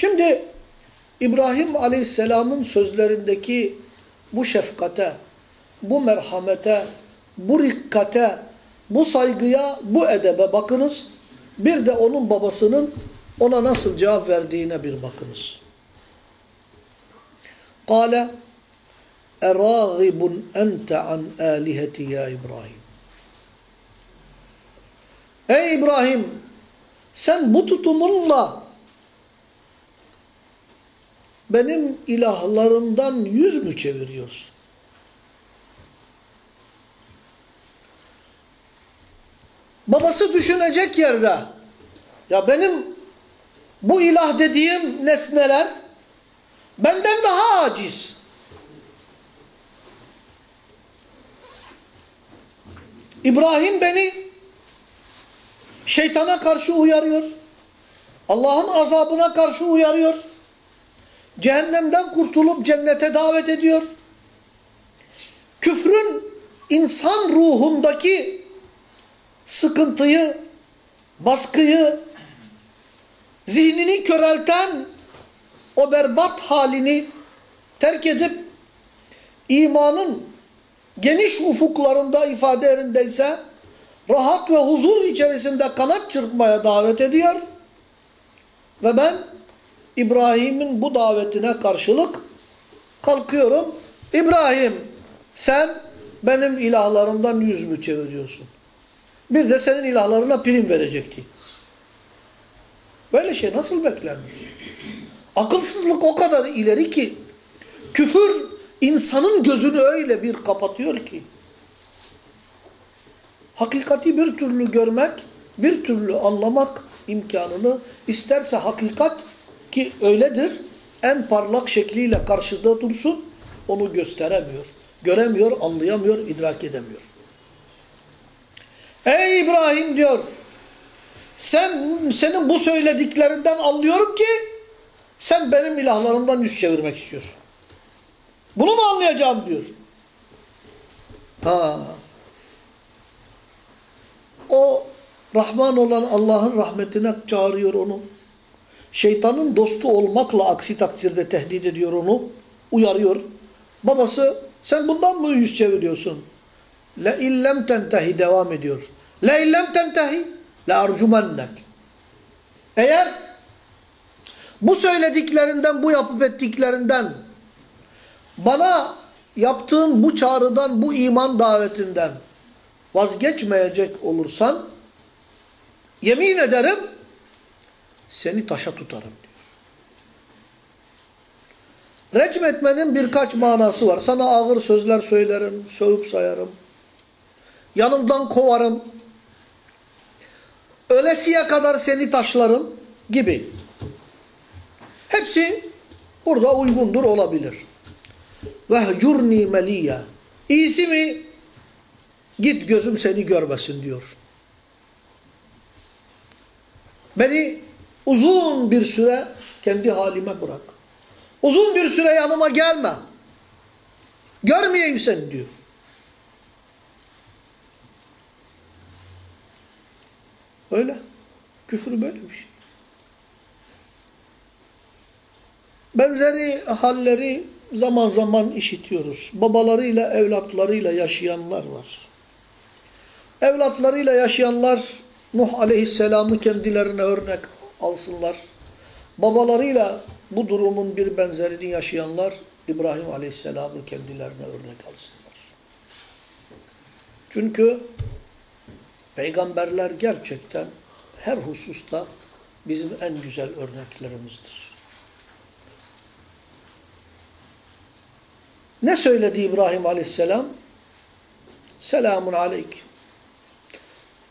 Şimdi İbrahim Aleyhisselam'ın sözlerindeki bu şefkate, bu merhamete, bu rikkate, bu saygıya, bu edebe bakınız. Bir de onun babasının ona nasıl cevap verdiğine bir bakınız. Kale Erâgibun ente an âliheti ya İbrahim. Ey İbrahim sen bu tutumunla benim ilahlarımdan yüz mü çeviriyorsun? Babası düşünecek yerde ya benim bu ilah dediğim nesneler benden daha aciz. İbrahim beni şeytana karşı uyarıyor. Allah'ın azabına karşı uyarıyor. Cehennemden kurtulup cennete davet ediyor. Küfrün insan ruhundaki sıkıntıyı, baskıyı, zihnini körelten o berbat halini terk edip imanın geniş ufuklarında ifade yerindeyse rahat ve huzur içerisinde kanat çırpmaya davet ediyor. Ve ben İbrahim'in bu davetine karşılık kalkıyorum. İbrahim sen benim ilahlarımdan yüz mü çeviriyorsun? Bir de senin ilahlarına prim verecekti. Böyle şey nasıl beklenir? Akılsızlık o kadar ileri ki küfür insanın gözünü öyle bir kapatıyor ki hakikati bir türlü görmek, bir türlü anlamak imkanını isterse hakikat ki öyledir en parlak şekliyle karşıda dursun onu gösteremiyor. Göremiyor, anlayamıyor, idrak edemiyor. Ey İbrahim diyor sen senin bu söylediklerinden anlıyorum ki sen benim ilahlarımdan yüz çevirmek istiyorsun. Bunu mu anlayacağım diyor. Ha. O Rahman olan Allah'ın rahmetine çağırıyor onu. Şeytanın dostu olmakla aksi takdirde tehdit ediyor onu. Uyarıyor. Babası sen bundan mı yüz çeviriyorsun? Le illem tentehi devam ediyor. Le illem tentehi le arcumennek. Eğer bu söylediklerinden, bu yapıp ettiklerinden bana yaptığın bu çağrıdan, bu iman davetinden vazgeçmeyecek olursan yemin ederim seni taşa tutarım diyor. Recm etmenin birkaç manası var. Sana ağır sözler söylerim, sövüp sayarım. Yanımdan kovarım. Ölesiye kadar seni taşlarım gibi. Hepsi burada uygundur olabilir. Vehcurni meliya. İyisi mi? Git gözüm seni görmesin diyor. Beni uzun bir süre kendi halime bırak. Uzun bir süre yanıma gelme. Görmeyeyim seni diyor. Öyle. Küfür böyle bir şey. Benzeri halleri zaman zaman işitiyoruz. Babalarıyla, evlatlarıyla yaşayanlar var. Evlatlarıyla yaşayanlar Nuh Aleyhisselam'ı kendilerine örnek alsınlar. Babalarıyla bu durumun bir benzerini yaşayanlar İbrahim Aleyhisselam'ı kendilerine örnek alsınlar. Çünkü peygamberler gerçekten her hususta bizim en güzel örneklerimizdir. Ne söyledi İbrahim Aleyhisselam? Selamun aleyk.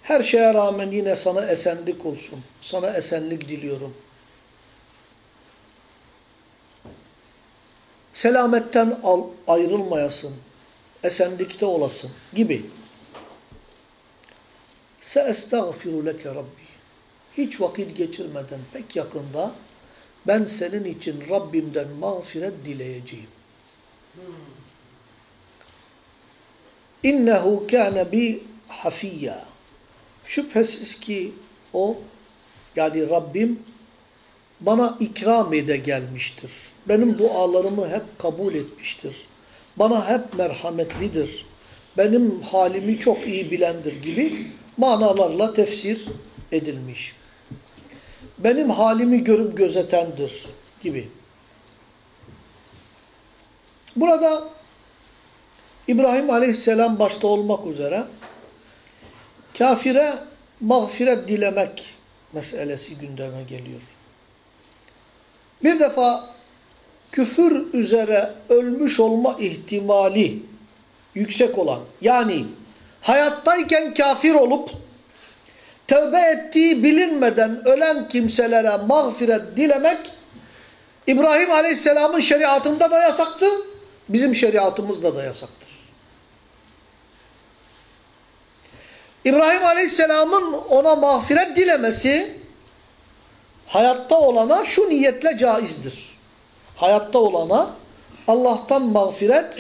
Her şeye rağmen yine sana esenlik olsun. Sana esenlik diliyorum. Selametten ayrılmayasın. Esenlikte olasın gibi. Seestağfiru leke Rabbi. Hiç vakit geçirmeden pek yakında ben senin için Rabbimden mağfiret dileyeceğim. İnnehu kâne bi hafiyya. Şüphesiz ki o yani Rabbim bana ikram ede gelmiştir. Benim dualarımı hep kabul etmiştir. Bana hep merhametlidir. Benim halimi çok iyi bilendir gibi manalarla tefsir edilmiş. Benim halimi görüp gözetendir gibi. Burada İbrahim Aleyhisselam başta olmak üzere kafire mağfiret dilemek meselesi gündeme geliyor. Bir defa küfür üzere ölmüş olma ihtimali yüksek olan yani hayattayken kafir olup tövbe ettiği bilinmeden ölen kimselere mağfiret dilemek İbrahim Aleyhisselam'ın şeriatında da yasaktı, bizim şeriatımızda da yasaktır. İbrahim Aleyhisselam'ın ona mağfiret dilemesi hayatta olana şu niyetle caizdir. Hayatta olana Allah'tan mağfiret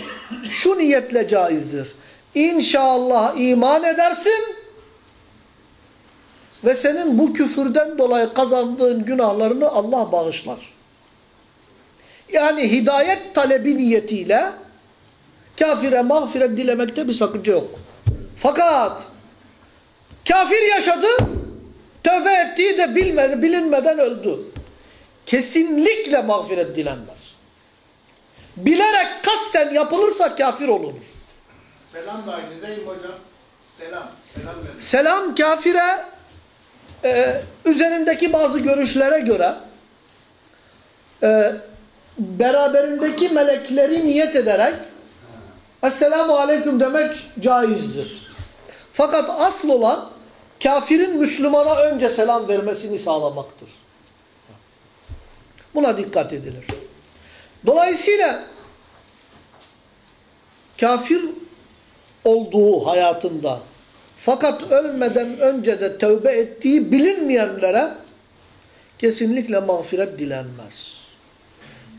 şu niyetle caizdir. İnşallah iman edersin ve senin bu küfürden dolayı kazandığın günahlarını Allah bağışlar. Yani hidayet talebi niyetiyle kafire mağfiret dilemekte bir sakınca yok. Fakat kafir yaşadı, tövbe ettiği de bilmedi, bilinmeden öldü. Kesinlikle mağfiret dilenmez. Bilerek kasten yapılırsa kafir olunur. Selam da aynı değil mi hocam? Selam. Selam verin. Selam kafire e, üzerindeki bazı görüşlere göre e, beraberindeki melekleri niyet ederek Esselamu Aleyküm demek caizdir. Fakat asıl olan kafirin Müslümana önce selam vermesini sağlamaktır. Buna dikkat edilir. Dolayısıyla kafir olduğu hayatında fakat ölmeden önce de tövbe ettiği bilinmeyenlere kesinlikle mağfiret dilenmez.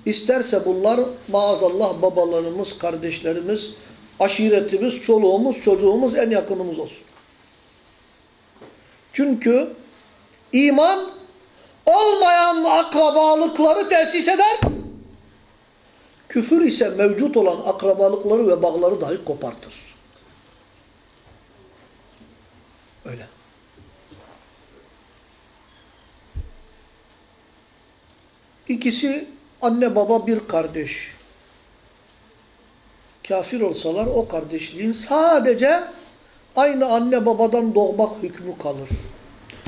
İsterse bunlar maazallah babalarımız, kardeşlerimiz, aşiretimiz, çoluğumuz, çocuğumuz, en yakınımız olsun. Çünkü iman olmayan akrabalıkları tesis eder. Küfür ise mevcut olan akrabalıkları ve bağları dahi kopartır. Öyle. İkisi anne baba bir kardeş. Kafir olsalar o kardeşliğin sadece aynı anne babadan doğmak hükmü kalır.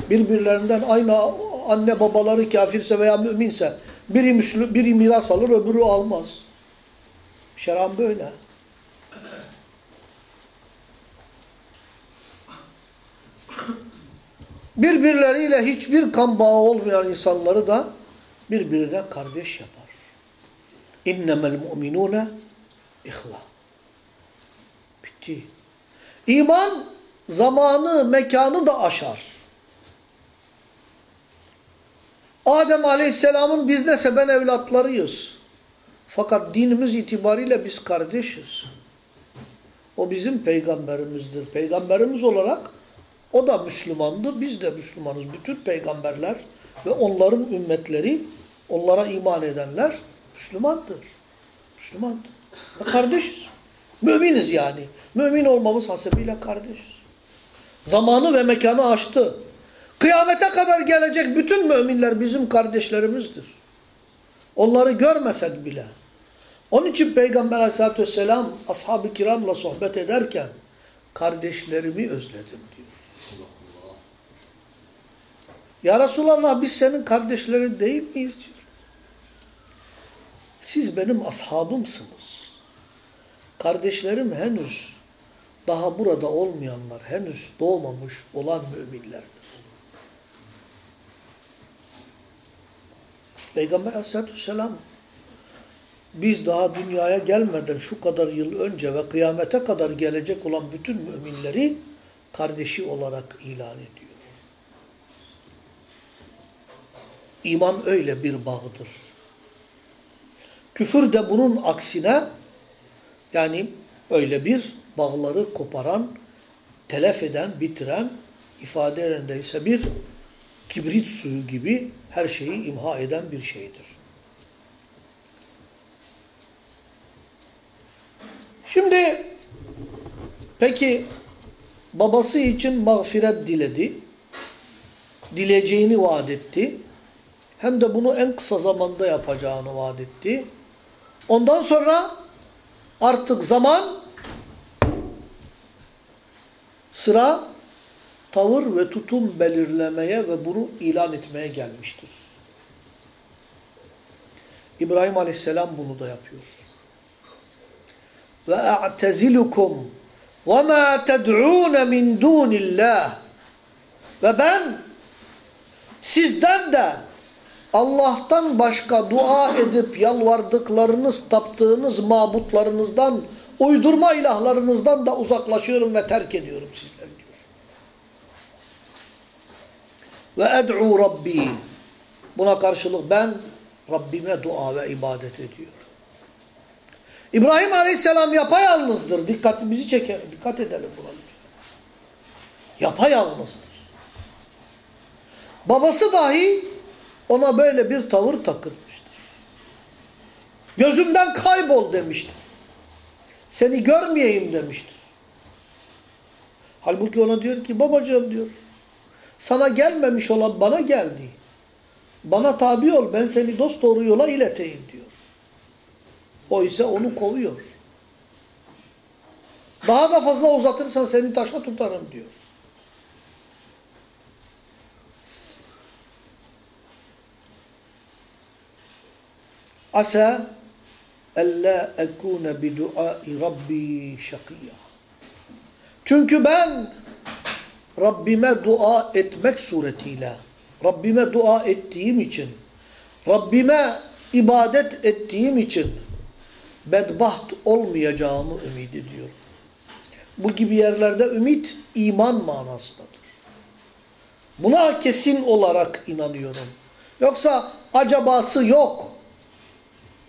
Birbirlerinden aynı anne babaları kafirse veya müminse biri, Müslü, biri miras alır öbürü almaz. Şeran böyle. Birbirleriyle hiçbir kan bağı olmayan insanları da birbirine kardeş yapar. İnnemel mu'minune ihva. Bitti. İman zamanı, mekanı da aşar. Adem Aleyhisselam'ın biz nese ben evlatlarıyız. Fakat dinimiz itibariyle biz kardeşiz. O bizim peygamberimizdir. Peygamberimiz olarak o da Müslümandı, biz de Müslümanız. Bütün peygamberler ve onların ümmetleri, onlara iman edenler Müslümandır. Müslümandır. Ve kardeşiz. Müminiz yani. Mümin olmamız hasebiyle kardeşiz. Zamanı ve mekanı aştı. Kıyamete kadar gelecek bütün müminler bizim kardeşlerimizdir. Onları görmesek bile. Onun için Peygamber aleyhissalatü vesselam ashab-ı kiramla sohbet ederken kardeşlerimi özledim diyor. Ya Resulallah biz senin kardeşlerin değil miyiz diyor. Siz benim ashabımsınız. Kardeşlerim henüz daha burada olmayanlar, henüz doğmamış olan müminlerdir. Peygamber aleyhissalatü vesselam biz daha dünyaya gelmeden şu kadar yıl önce ve kıyamete kadar gelecek olan bütün müminleri kardeşi olarak ilan ediyor. İman öyle bir bağdır. Küfür de bunun aksine yani öyle bir bağları koparan, telef eden, bitiren, ifade yerindeyse bir kibrit suyu gibi her şeyi imha eden bir şeydir. Şimdi peki babası için mağfiret diledi. Dileceğini vaat etti. Hem de bunu en kısa zamanda yapacağını vaat etti. Ondan sonra artık zaman sıra tavır ve tutum belirlemeye ve bunu ilan etmeye gelmiştir. İbrahim Aleyhisselam bunu da yapıyor. Ve a'tezilukum ve ma ted'un min dunillah ve ben sizden de Allah'tan başka dua edip yalvardıklarınız, taptığınız mabutlarınızdan, uydurma ilahlarınızdan da uzaklaşıyorum ve terk ediyorum sizleri diyor. Ve ed'u Rabbi. Buna karşılık ben Rabbime dua ve ibadet ediyorum. İbrahim Aleyhisselam yapayalnızdır. Dikkatimizi çeker. Dikkat edelim buna. Yapayalnızdır. Babası dahi ona böyle bir tavır takılmıştır. Gözümden kaybol demiştir. Seni görmeyeyim demiştir. Halbuki ona diyor ki babacığım diyor. Sana gelmemiş olan bana geldi. Bana tabi ol ben seni dost doğru yola ileteyim diyor. O ise onu kovuyor. Daha da fazla uzatırsan seni taşa tutarım diyor. Asa ella ekune bi duai rabbi şakiyya. Çünkü ben Rabbime dua etmek suretiyle, Rabbime dua ettiğim için, Rabbime ibadet ettiğim için bedbaht olmayacağımı ümit ediyorum. Bu gibi yerlerde ümit iman manasındadır. Buna kesin olarak inanıyorum. Yoksa acabası yok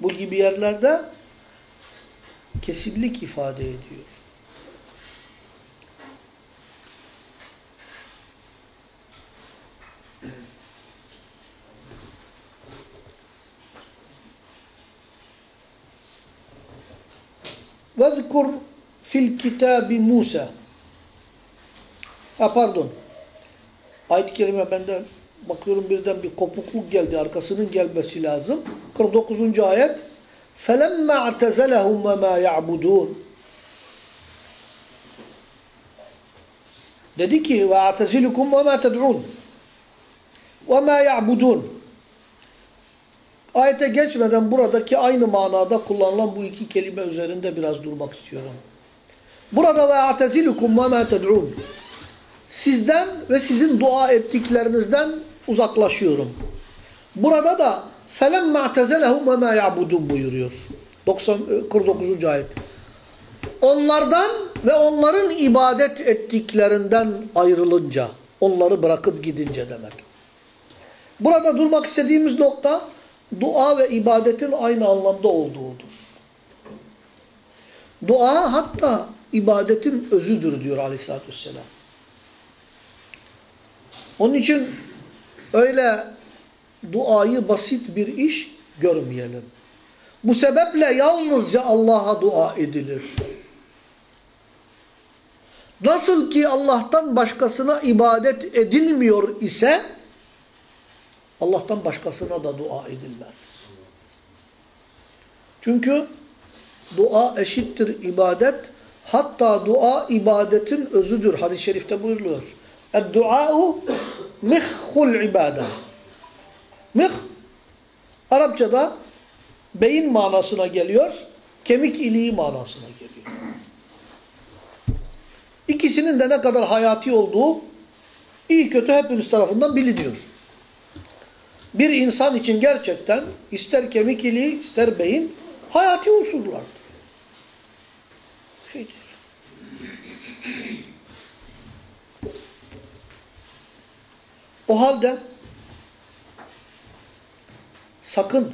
Bu gibi yerlerde kesinlik ifade ediyor. وَذْكُرْ fil kitabi Musa. Ha pardon. Ayet-i kerime bende bakıyorum birden bir kopukluk geldi. Arkasının gelmesi lazım. 49. ayet. فَلَمَّا اَعْتَزَلَهُمْ وَمَا يَعْبُدُونَ Dedi ki وَاَعْتَزِلُكُمْ وَمَا تَدْعُونَ وَمَا يَعْبُدُونَ Ayete geçmeden buradaki aynı manada kullanılan bu iki kelime üzerinde biraz durmak istiyorum. Burada ve atezilukum ve ma ted'un. Sizden ve sizin dua ettiklerinizden uzaklaşıyorum. Burada da atezelehum ve ma ya'budun buyuruyor. 90 49. ayet. Onlardan ve onların ibadet ettiklerinden ayrılınca, onları bırakıp gidince demek. Burada durmak istediğimiz nokta dua ve ibadetin aynı anlamda olduğudur. Dua hatta ibadetin özüdür diyor aleyhissalatü vesselam. Onun için öyle duayı basit bir iş görmeyelim. Bu sebeple yalnızca Allah'a dua edilir. Nasıl ki Allah'tan başkasına ibadet edilmiyor ise Allah'tan başkasına da dua edilmez. Çünkü dua eşittir ibadet. Hatta dua ibadetin özüdür. Hadis-i şerifte buyuruluyor. Ed-dua'u mihhul ibade. Mih, Arapçada beyin manasına geliyor, kemik iliği manasına geliyor. İkisinin de ne kadar hayati olduğu iyi kötü hepimiz tarafından biliniyor. Bir insan için gerçekten ister kemik iliği ister beyin hayati unsurlardır. Şeydir. O halde sakın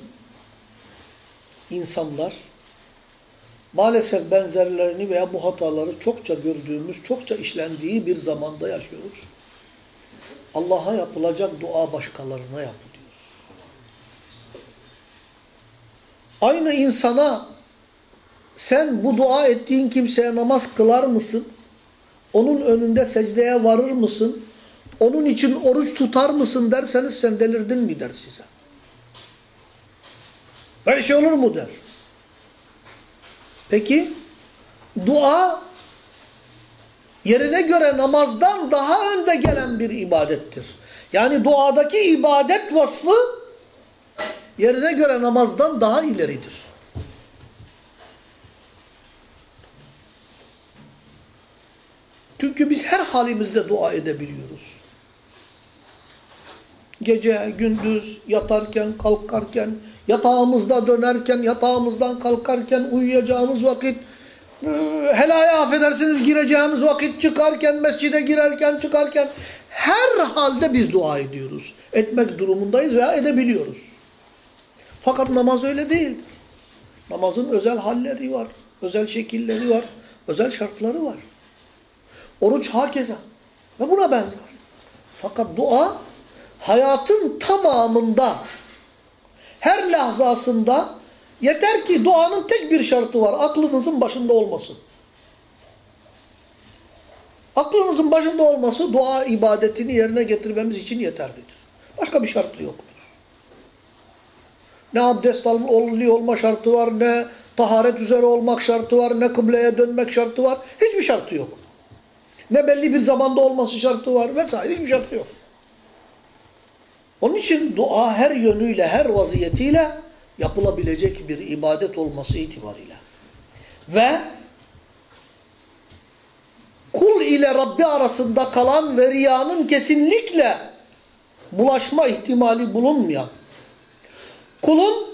insanlar maalesef benzerlerini veya bu hataları çokça gördüğümüz, çokça işlendiği bir zamanda yaşıyoruz. Allah'a yapılacak dua başkalarına yapılıyor. Aynı insana sen bu dua ettiğin kimseye namaz kılar mısın? Onun önünde secdeye varır mısın? Onun için oruç tutar mısın derseniz sen delirdin mi der size. Böyle şey olur mu der. Peki dua yerine göre namazdan daha önde gelen bir ibadettir. Yani duadaki ibadet vasfı yerine göre namazdan daha ileridir. Çünkü biz her halimizde dua edebiliyoruz. Gece, gündüz, yatarken, kalkarken, yatağımızda dönerken, yatağımızdan kalkarken, uyuyacağımız vakit, e, helaya affedersiniz gireceğimiz vakit, çıkarken, mescide girerken, çıkarken, her halde biz dua ediyoruz. Etmek durumundayız veya edebiliyoruz. Fakat namaz öyle değildir. Namazın özel halleri var, özel şekilleri var, özel şartları var. Oruç hakeza ve buna benzer. Fakat dua hayatın tamamında her lahzasında yeter ki duanın tek bir şartı var. Aklınızın başında olması. Aklınızın başında olması dua ibadetini yerine getirmemiz için yeterlidir. Başka bir şartı yoktur. Ne abdest alıyor olma şartı var, ne taharet üzere olmak şartı var, ne kıbleye dönmek şartı var. Hiçbir şartı yok. Ne belli bir zamanda olması şartı var vesaire hiçbir şartı yok. Onun için dua her yönüyle, her vaziyetiyle yapılabilecek bir ibadet olması itibariyle. Ve kul ile Rabbi arasında kalan ve riyanın kesinlikle bulaşma ihtimali bulunmayan, kulun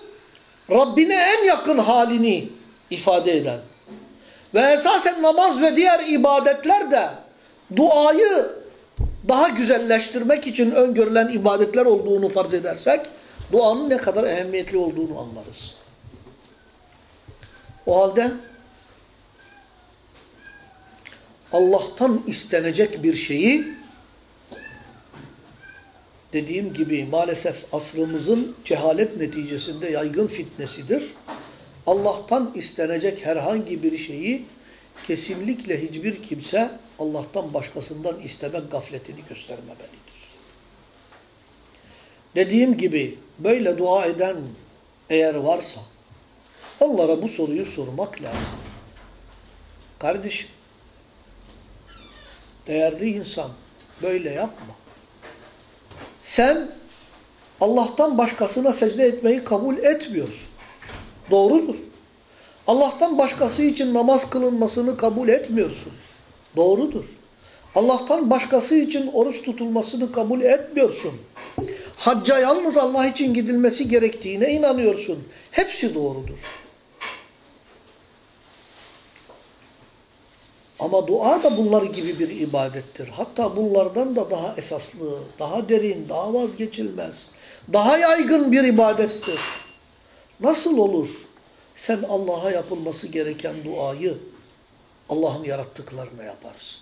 Rabbine en yakın halini ifade eden ve esasen namaz ve diğer ibadetler de duayı daha güzelleştirmek için öngörülen ibadetler olduğunu farz edersek duanın ne kadar ehemmiyetli olduğunu anlarız. O halde Allah'tan istenecek bir şeyi dediğim gibi maalesef asrımızın cehalet neticesinde yaygın fitnesidir. Allah'tan istenecek herhangi bir şeyi kesinlikle hiçbir kimse Allah'tan başkasından istemek gafletini göstermemelidir. Dediğim gibi böyle dua eden eğer varsa onlara bu soruyu sormak lazım. Kardeşim, değerli insan böyle yapma. Sen Allah'tan başkasına secde etmeyi kabul etmiyorsun. Doğrudur. Allah'tan başkası için namaz kılınmasını kabul etmiyorsun. Doğrudur. Allah'tan başkası için oruç tutulmasını kabul etmiyorsun. Hacca yalnız Allah için gidilmesi gerektiğine inanıyorsun. Hepsi doğrudur. Ama dua da bunlar gibi bir ibadettir. Hatta bunlardan da daha esaslı, daha derin, daha vazgeçilmez, daha yaygın bir ibadettir. Nasıl olur? Sen Allah'a yapılması gereken duayı Allah'ın yarattıklarına yaparsın.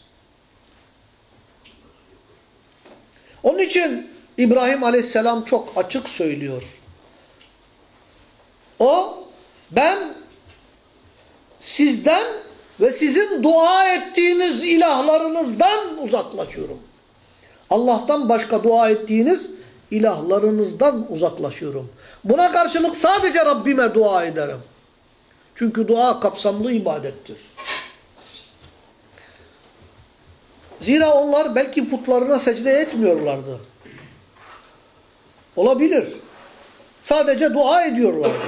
Onun için İbrahim Aleyhisselam çok açık söylüyor. O ben sizden ve sizin dua ettiğiniz ilahlarınızdan uzaklaşıyorum. Allah'tan başka dua ettiğiniz ilahlarınızdan uzaklaşıyorum. Buna karşılık sadece Rabbime dua ederim. Çünkü dua kapsamlı ibadettir. Zira onlar belki putlarına secde etmiyorlardı. Olabilir. Sadece dua ediyorlardı.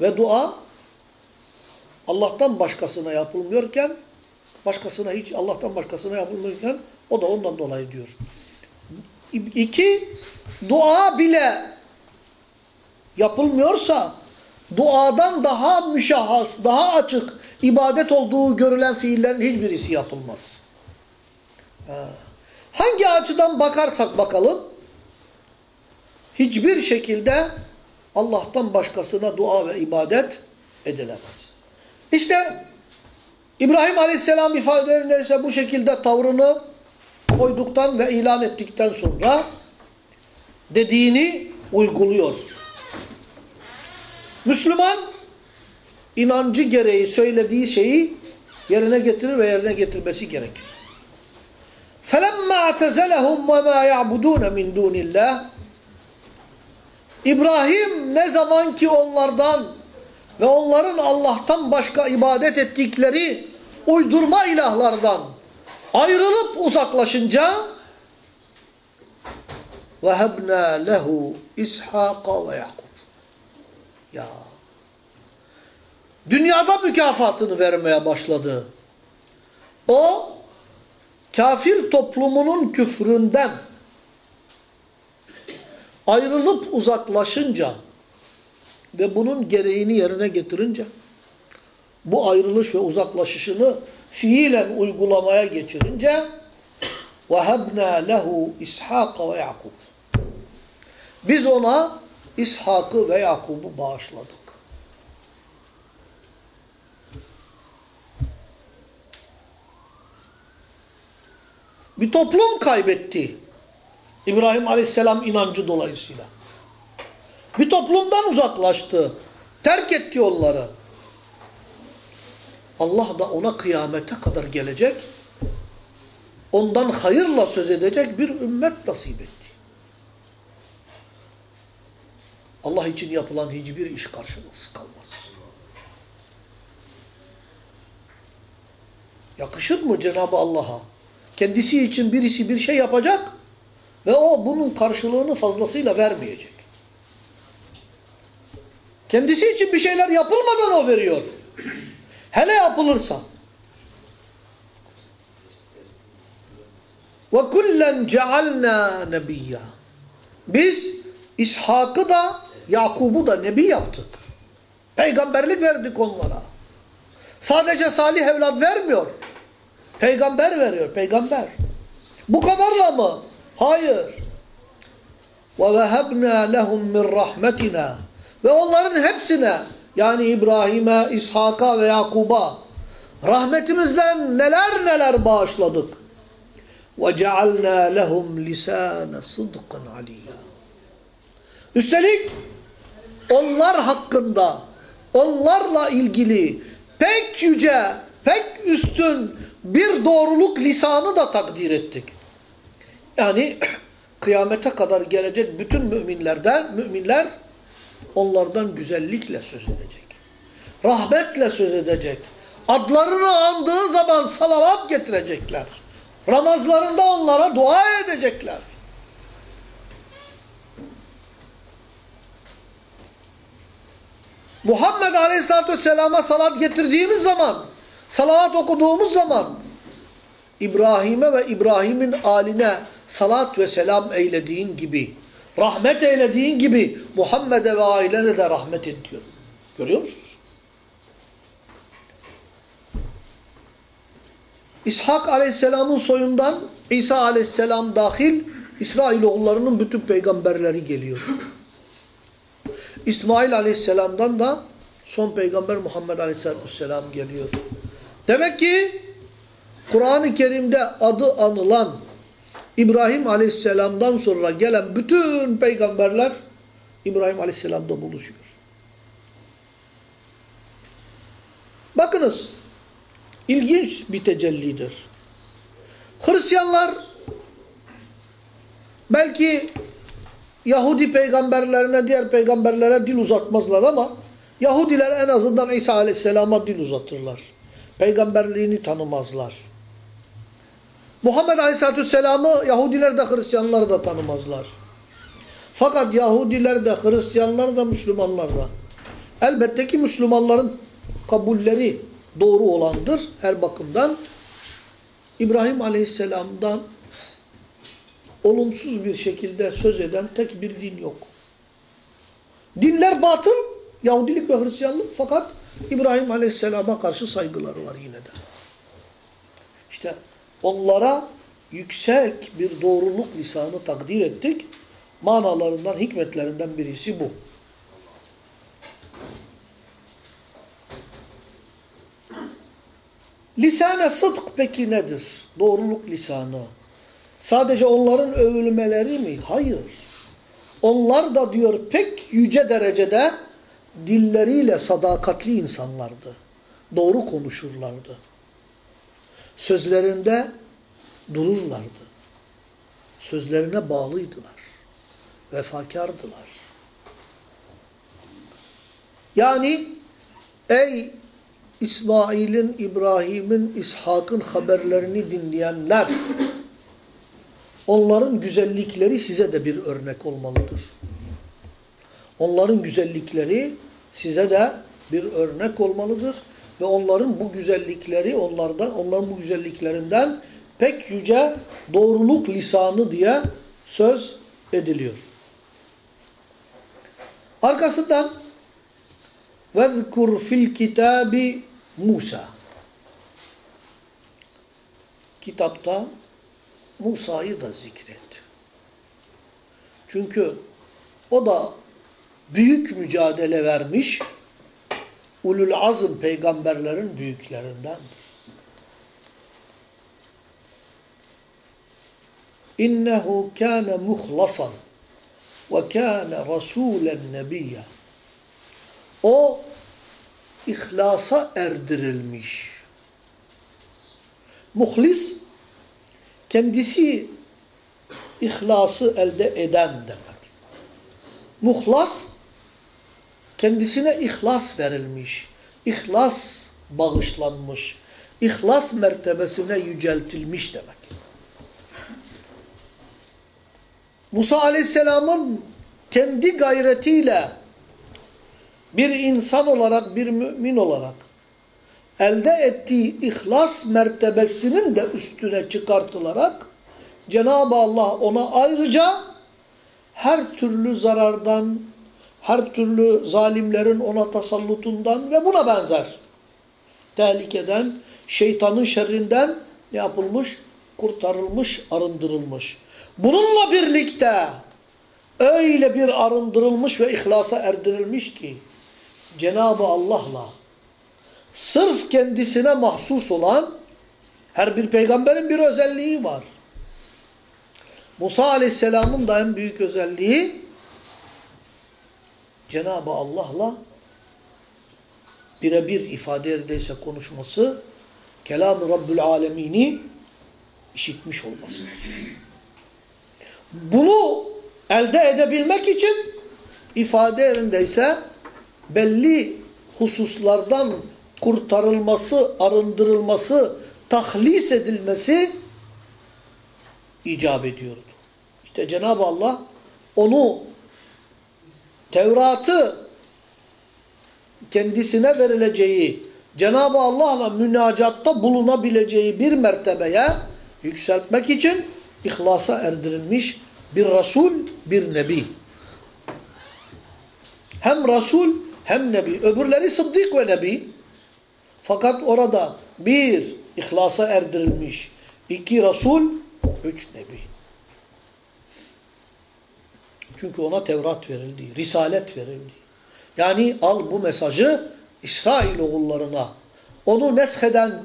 Ve dua Allah'tan başkasına yapılmıyorken başkasına hiç Allah'tan başkasına yapılmıyorken o da ondan dolayı diyor. İki, dua bile yapılmıyorsa duadan daha müşahhas, daha açık ibadet olduğu görülen fiillerin hiçbirisi yapılmaz. Hangi açıdan bakarsak bakalım hiçbir şekilde Allah'tan başkasına dua ve ibadet edilemez. İşte İbrahim Aleyhisselam ifadelerinde ise bu şekilde tavrını koyduktan ve ilan ettikten sonra dediğini uyguluyor. Müslüman inancı gereği söylediği şeyi yerine getirir ve yerine getirmesi gerekir. فَلَمَّا اَعْتَزَلَهُمْ وَمَا يَعْبُدُونَ مِنْ دُونِ اللّٰهِ İbrahim ne zaman ki onlardan ve onların Allah'tan başka ibadet ettikleri uydurma ilahlardan ayrılıp uzaklaşınca وَهَبْنَا لَهُ İshak ve Yakub. Ya. Dünyada mükafatını vermeye başladı. O kafir toplumunun küfründen ayrılıp uzaklaşınca ve bunun gereğini yerine getirince bu ayrılış ve uzaklaşışını fiilen uygulamaya geçirince وَهَبْنَا لَهُ İshak ve Yakub. Biz ona İshak'ı ve Yakub'u bağışladık. Bir toplum kaybetti. İbrahim Aleyhisselam inancı dolayısıyla. Bir toplumdan uzaklaştı. Terk etti yolları. Allah da ona kıyamete kadar gelecek. Ondan hayırla söz edecek bir ümmet nasip etti. Allah için yapılan hiçbir iş karşılıksız kalmaz. Yakışır mı Cenab-ı Allah'a? Kendisi için birisi bir şey yapacak ve o bunun karşılığını fazlasıyla vermeyecek. Kendisi için bir şeyler yapılmadan o veriyor. Hele yapılırsa. Ve kullen cealna nebiyya. Biz İshak'ı da Yakub'u da nebi yaptık. Peygamberlik verdik onlara. Sadece salih evlat vermiyor. Peygamber veriyor, peygamber. Bu kadarla mı? Hayır. وَوَهَبْنَا لَهُمْ مِنْ رَحْمَتِنَا Ve onların hepsine yani İbrahim'e, İshak'a ve Yakub'a rahmetimizden neler neler bağışladık. وَجَعَلْنَا لَهُمْ لِسَانَ صِدْقٍ عَلِيًّا Üstelik onlar hakkında, onlarla ilgili pek yüce, pek üstün bir doğruluk lisanı da takdir ettik. Yani kıyamete kadar gelecek bütün müminlerden, müminler onlardan güzellikle söz edecek. Rahmetle söz edecek. Adlarını andığı zaman salavat getirecekler. Ramazlarında onlara dua edecekler. Muhammed Aleyhisselatü Vesselam'a salat getirdiğimiz zaman, salavat okuduğumuz zaman İbrahim'e ve İbrahim'in aline salat ve selam eylediğin gibi, rahmet eylediğin gibi Muhammed'e ve ailene de rahmet et diyor. Görüyor musunuz? İshak Aleyhisselam'ın soyundan İsa Aleyhisselam dahil İsrailoğullarının bütün peygamberleri geliyor. İsmail Aleyhisselam'dan da son peygamber Muhammed Aleyhisselam geliyor. Demek ki Kur'an-ı Kerim'de adı anılan İbrahim Aleyhisselam'dan sonra gelen bütün peygamberler İbrahim Aleyhisselam'da buluşuyor. Bakınız ilginç bir tecellidir. Hristiyanlar belki Yahudi peygamberlerine, diğer peygamberlere dil uzatmazlar ama Yahudiler en azından İsa Aleyhisselam'a dil uzatırlar. Peygamberliğini tanımazlar. Muhammed Aleyhisselatü Vesselam'ı Yahudiler de Hristiyanlar da tanımazlar. Fakat Yahudiler de Hristiyanlar da Müslümanlar da. Elbette ki Müslümanların kabulleri doğru olandır her bakımdan. İbrahim Aleyhisselam'dan olumsuz bir şekilde söz eden tek bir din yok. Dinler batıl, Yahudilik ve Hristiyanlık fakat İbrahim Aleyhisselam'a karşı saygıları var yine de. İşte onlara yüksek bir doğruluk lisanı takdir ettik. Manalarından, hikmetlerinden birisi bu. Lisan-ı sıdk peki nedir? Doğruluk lisanı. Sadece onların övülmeleri mi? Hayır. Onlar da diyor pek yüce derecede dilleriyle sadakatli insanlardı. Doğru konuşurlardı. Sözlerinde dururlardı. Sözlerine bağlıydılar. Vefakardılar. Yani ey İsmail'in, İbrahim'in, İshak'ın haberlerini dinleyenler onların güzellikleri size de bir örnek olmalıdır. Onların güzellikleri size de bir örnek olmalıdır ve onların bu güzellikleri onlarda onların bu güzelliklerinden pek yüce doğruluk lisanı diye söz ediliyor. Arkasından vezkur fil kitabi Musa. Kitapta Musa'yı da zikret. Çünkü o da büyük mücadele vermiş, ulul azm peygamberlerin büyüklerindendir. İnnehu kâne muhlasan ve kâne rasûlen nebiyya. O ihlasa erdirilmiş. Muhlis kendisi ihlası elde eden demek. Muhlas kendisine ihlas verilmiş. İhlas bağışlanmış. İhlas mertebesine yüceltilmiş demek. Musa Aleyhisselam'ın kendi gayretiyle bir insan olarak, bir mümin olarak elde ettiği ihlas mertebesinin de üstüne çıkartılarak Cenab-ı Allah ona ayrıca her türlü zarardan, her türlü zalimlerin ona tasallutundan ve buna benzer tehlikeden, şeytanın şerrinden ne yapılmış? Kurtarılmış, arındırılmış. Bununla birlikte öyle bir arındırılmış ve ihlasa erdirilmiş ki Cenab-ı Allah'la sırf kendisine mahsus olan her bir peygamberin bir özelliği var. Musa Aleyhisselam'ın da en büyük özelliği Cenab-ı Allah'la birebir ifade edilse konuşması kelam-ı Rabbül Alemini işitmiş olmasıdır. Bunu elde edebilmek için ifade yerindeyse belli hususlardan kurtarılması, arındırılması, tahlis edilmesi icap ediyordu. İşte Cenab-ı Allah onu Tevrat'ı kendisine verileceği, Cenab-ı Allah'la münacatta bulunabileceği bir mertebeye yükseltmek için ihlasa erdirilmiş bir Resul, bir Nebi. Hem Resul hem Nebi. Öbürleri Sıddık ve Nebi. Fakat orada bir ihlasa erdirilmiş, iki Resul, üç Nebi. Çünkü ona Tevrat verildi, Risalet verildi. Yani al bu mesajı İsrail oğullarına. Onu nesheden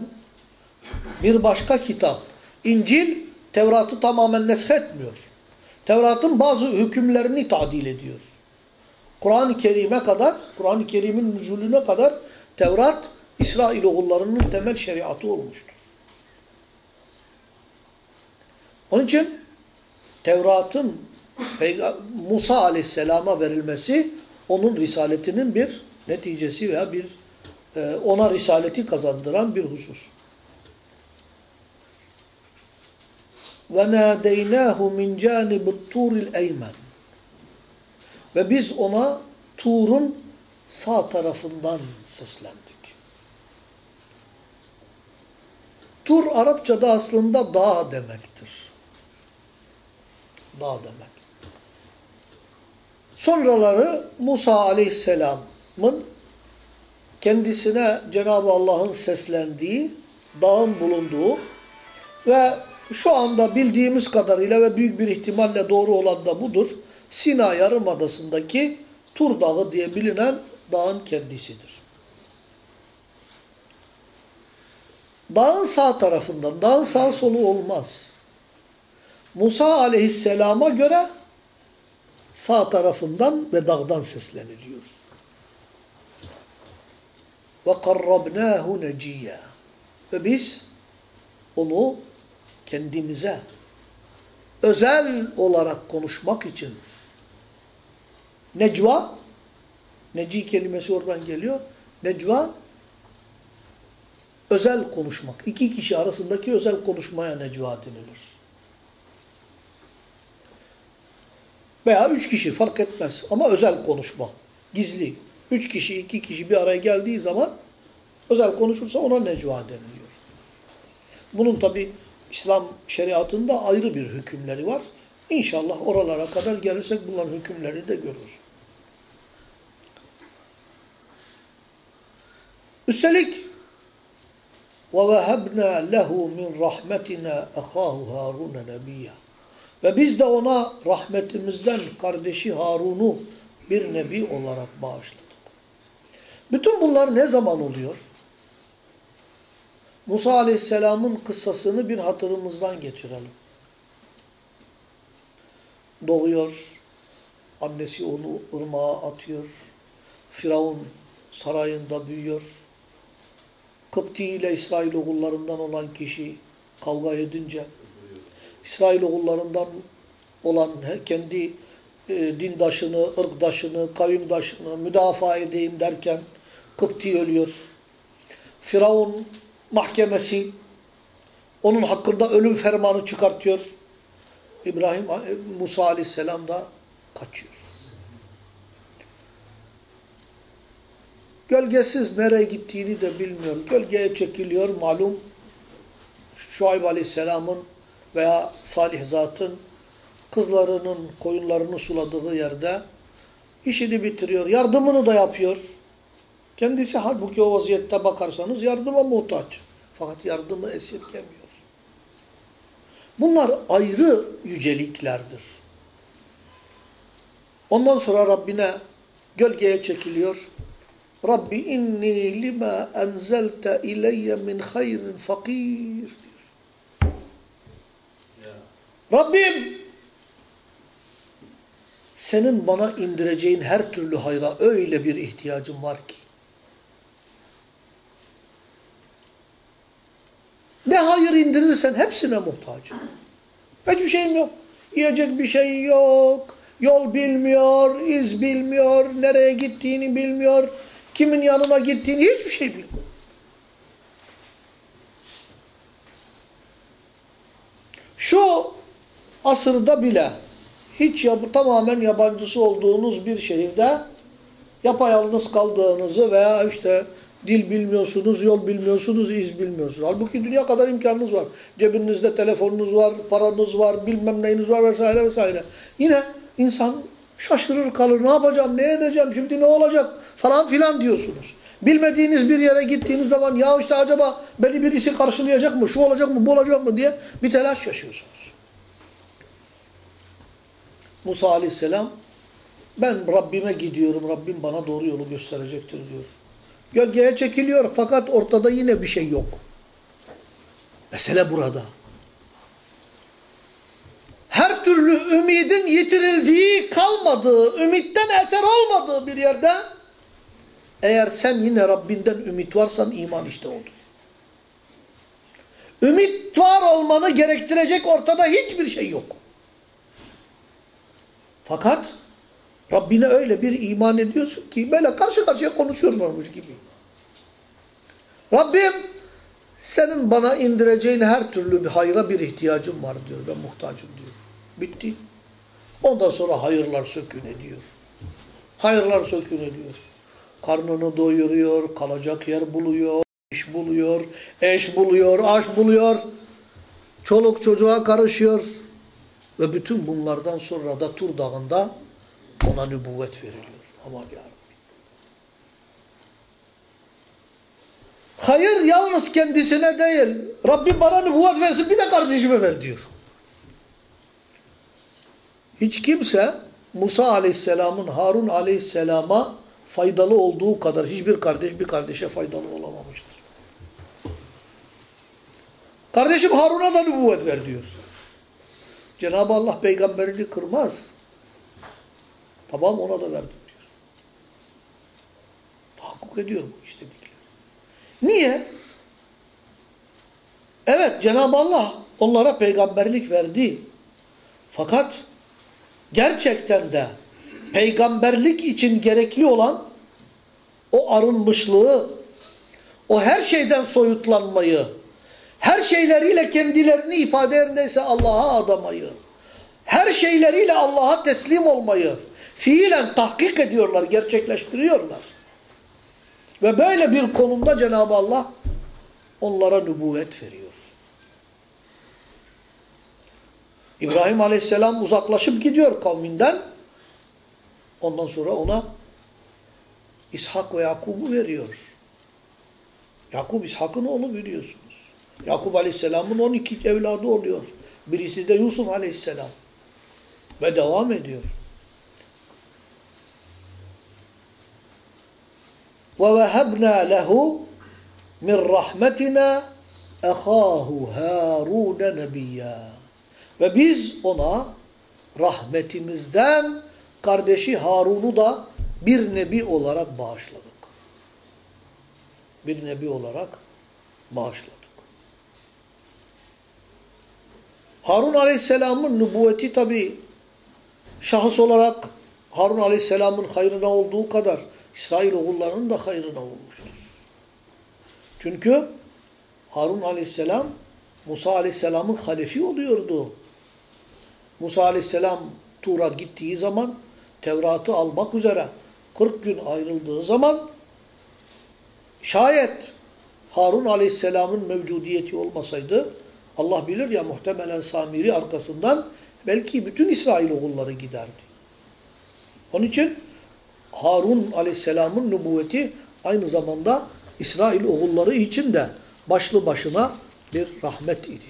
bir başka kitap, İncil, Tevrat'ı tamamen neshetmiyor. Tevrat'ın bazı hükümlerini tadil ediyor. Kur'an-ı Kerim'e kadar, Kur'an-ı Kerim'in nüzulüne kadar Tevrat, İsrail oğullarının temel şeriatı olmuştur. Onun için Tevrat'ın Musa aleyhisselama verilmesi onun risaletinin bir neticesi veya bir e, ona risaleti kazandıran bir husus. Nâdeynâhu min cânibut turil eymen. Ve biz ona Tur'un sağ tarafından seslendik. Tur Arapçada aslında dağ demektir. Dağ demek. Sonraları Musa Aleyhisselam'ın kendisine Cenab-ı Allah'ın seslendiği, dağın bulunduğu ve şu anda bildiğimiz kadarıyla ve büyük bir ihtimalle doğru olan da budur. Sina Yarımadası'ndaki Tur Dağı diye bilinen dağın kendisidir. Dağın sağ tarafından, dağın sağ solu olmaz. Musa aleyhisselama göre sağ tarafından ve dağdan sesleniliyor. Karrabnahu neciyya. Ve biz onu kendimize özel olarak konuşmak için necva neci kelimesi oradan geliyor. Necva özel konuşmak. İki kişi arasındaki özel konuşmaya necva denilir. Veya üç kişi fark etmez ama özel konuşma. Gizli. Üç kişi, iki kişi bir araya geldiği zaman özel konuşursa ona necva deniliyor. Bunun tabi İslam şeriatında ayrı bir hükümleri var. İnşallah oralara kadar gelirsek bunların hükümlerini de görürüz. Üstelik وَوَهَبْنَا لَهُ مِنْ رَحْمَتِنَا اَخَاهُ هَارُونَ نَبِيًّا ve biz de ona rahmetimizden kardeşi Harun'u bir nebi olarak bağışladık. Bütün bunlar ne zaman oluyor? Musa Aleyhisselam'ın kıssasını bir hatırımızdan geçirelim. Doğuyor, annesi onu ırmağa atıyor, Firavun sarayında büyüyor, Kıpti ile İsrail oğullarından olan kişi kavga edince, İsrail oğullarından olan kendi e, dindaşını, ırkdaşını, kavimdaşını müdafaa edeyim derken Kıpti ölüyor. Firavun mahkemesi onun hakkında ölüm fermanı çıkartıyor. İbrahim, Musa aleyhisselam da kaçıyor. Gölgesiz nereye gittiğini de bilmiyor. Gölgeye çekiliyor malum. Şuayb aleyhisselamın veya salih zatın kızlarının koyunlarını suladığı yerde işini bitiriyor. Yardımını da yapıyor. Kendisi halbuki o vaziyette bakarsanız yardıma muhtaç. Fakat yardımı esirgemiyor. Bunlar ayrı yüceliklerdir. Ondan sonra Rabbine gölgeye çekiliyor. Rabbi inni lima enzelte ileyye min hayrin fakir. Rabbim senin bana indireceğin her türlü hayra öyle bir ihtiyacım var ki. Ne hayır indirirsen hepsine muhtacım. Hiçbir şeyim yok. Yiyecek bir şey yok. Yol bilmiyor, iz bilmiyor, nereye gittiğini bilmiyor, kimin yanına gittiğini hiçbir şey bilmiyor. Şu asırda bile hiç yap tamamen yabancısı olduğunuz bir şehirde yapayalnız kaldığınızı veya işte dil bilmiyorsunuz, yol bilmiyorsunuz, iz bilmiyorsunuz. Halbuki dünya kadar imkanınız var. Cebinizde telefonunuz var, paranız var, bilmem neyiniz var vesaire vesaire. Yine insan şaşırır kalır. Ne yapacağım, ne edeceğim, şimdi ne olacak falan filan diyorsunuz. Bilmediğiniz bir yere gittiğiniz zaman ya işte acaba beni birisi karşılayacak mı, şu olacak mı, bu olacak mı diye bir telaş yaşıyorsunuz. Musa aleyhisselam ben Rabbime gidiyorum, Rabbim bana doğru yolu gösterecektir diyor. Gölgeye çekiliyor fakat ortada yine bir şey yok. Mesele burada. Her türlü ümidin yitirildiği, kalmadığı, ümitten eser olmadığı bir yerde eğer sen yine Rabbinden ümit varsan iman işte odur. Ümit var olmanı gerektirecek ortada hiçbir şey yok. Fakat Rabbine öyle bir iman ediyorsun ki böyle karşı karşıya konuşuyorlarmış gibi. Rabbim senin bana indireceğin her türlü bir hayra bir ihtiyacım var diyor. Ben muhtacım diyor. Bitti. Ondan sonra hayırlar sökün ediyor. Hayırlar sökün ediyor. Karnını doyuruyor, kalacak yer buluyor, iş buluyor, eş buluyor, aş buluyor. Çoluk çocuğa karışıyor. Ve bütün bunlardan sonra da Tur Dağı'nda ona nübüvvet veriliyor. Aman ya Hayır yalnız kendisine değil. Rabbim bana nübüvvet versin bir de kardeşime ver diyor. Hiç kimse Musa aleyhisselamın Harun aleyhisselama faydalı olduğu kadar hiçbir kardeş bir kardeşe faydalı olamamıştır. Kardeşim Harun'a da nübüvvet ver diyor. Cenab-ı Allah peygamberini kırmaz. Tamam ona da verdim diyor. Tahakkuk ediyor bu istedikleri. Niye? Evet Cenab-ı Allah onlara peygamberlik verdi. Fakat gerçekten de peygamberlik için gerekli olan o arınmışlığı, o her şeyden soyutlanmayı, her şeyleriyle kendilerini ifade ederse Allah'a adamayı, her şeyleriyle Allah'a teslim olmayı fiilen tahkik ediyorlar, gerçekleştiriyorlar. Ve böyle bir konumda Cenab-ı Allah onlara nübüvvet veriyor. İbrahim Aleyhisselam uzaklaşıp gidiyor kavminden. Ondan sonra ona İshak ve Yakub'u veriyor. Yakub İshak'ın oğlu biliyorsunuz. Yakub Aleyhisselam'ın 12 evladı oluyor. Birisi de Yusuf Aleyhisselam. Ve devam ediyor. وَوَهَبْنَا لَهُ مِنْ رَحْمَتِنَا اَخَاهُ هَارُونَ نَبِيًّا Ve biz ona rahmetimizden kardeşi Harun'u da bir nebi olarak bağışladık. Bir nebi olarak bağışladık. Harun Aleyhisselam'ın nübüvveti tabi şahıs olarak Harun Aleyhisselam'ın hayrına olduğu kadar İsrail oğullarının da hayrına olmuştur. Çünkü Harun Aleyhisselam Musa Aleyhisselam'ın halefi oluyordu. Musa Aleyhisselam Tur'a gittiği zaman Tevrat'ı almak üzere 40 gün ayrıldığı zaman şayet Harun Aleyhisselam'ın mevcudiyeti olmasaydı Allah bilir ya muhtemelen Samiri arkasından belki bütün İsrail oğulları giderdi. Onun için Harun Aleyhisselam'ın nübüvveti aynı zamanda İsrail oğulları için de başlı başına bir rahmet idi.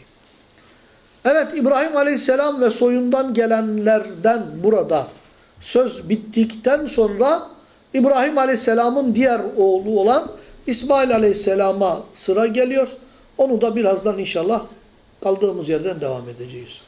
Evet İbrahim Aleyhisselam ve soyundan gelenlerden burada söz bittikten sonra İbrahim Aleyhisselam'ın diğer oğlu olan İsmail Aleyhisselam'a sıra geliyor. Onu da birazdan inşallah kaldığımız yerden devam edeceğiz.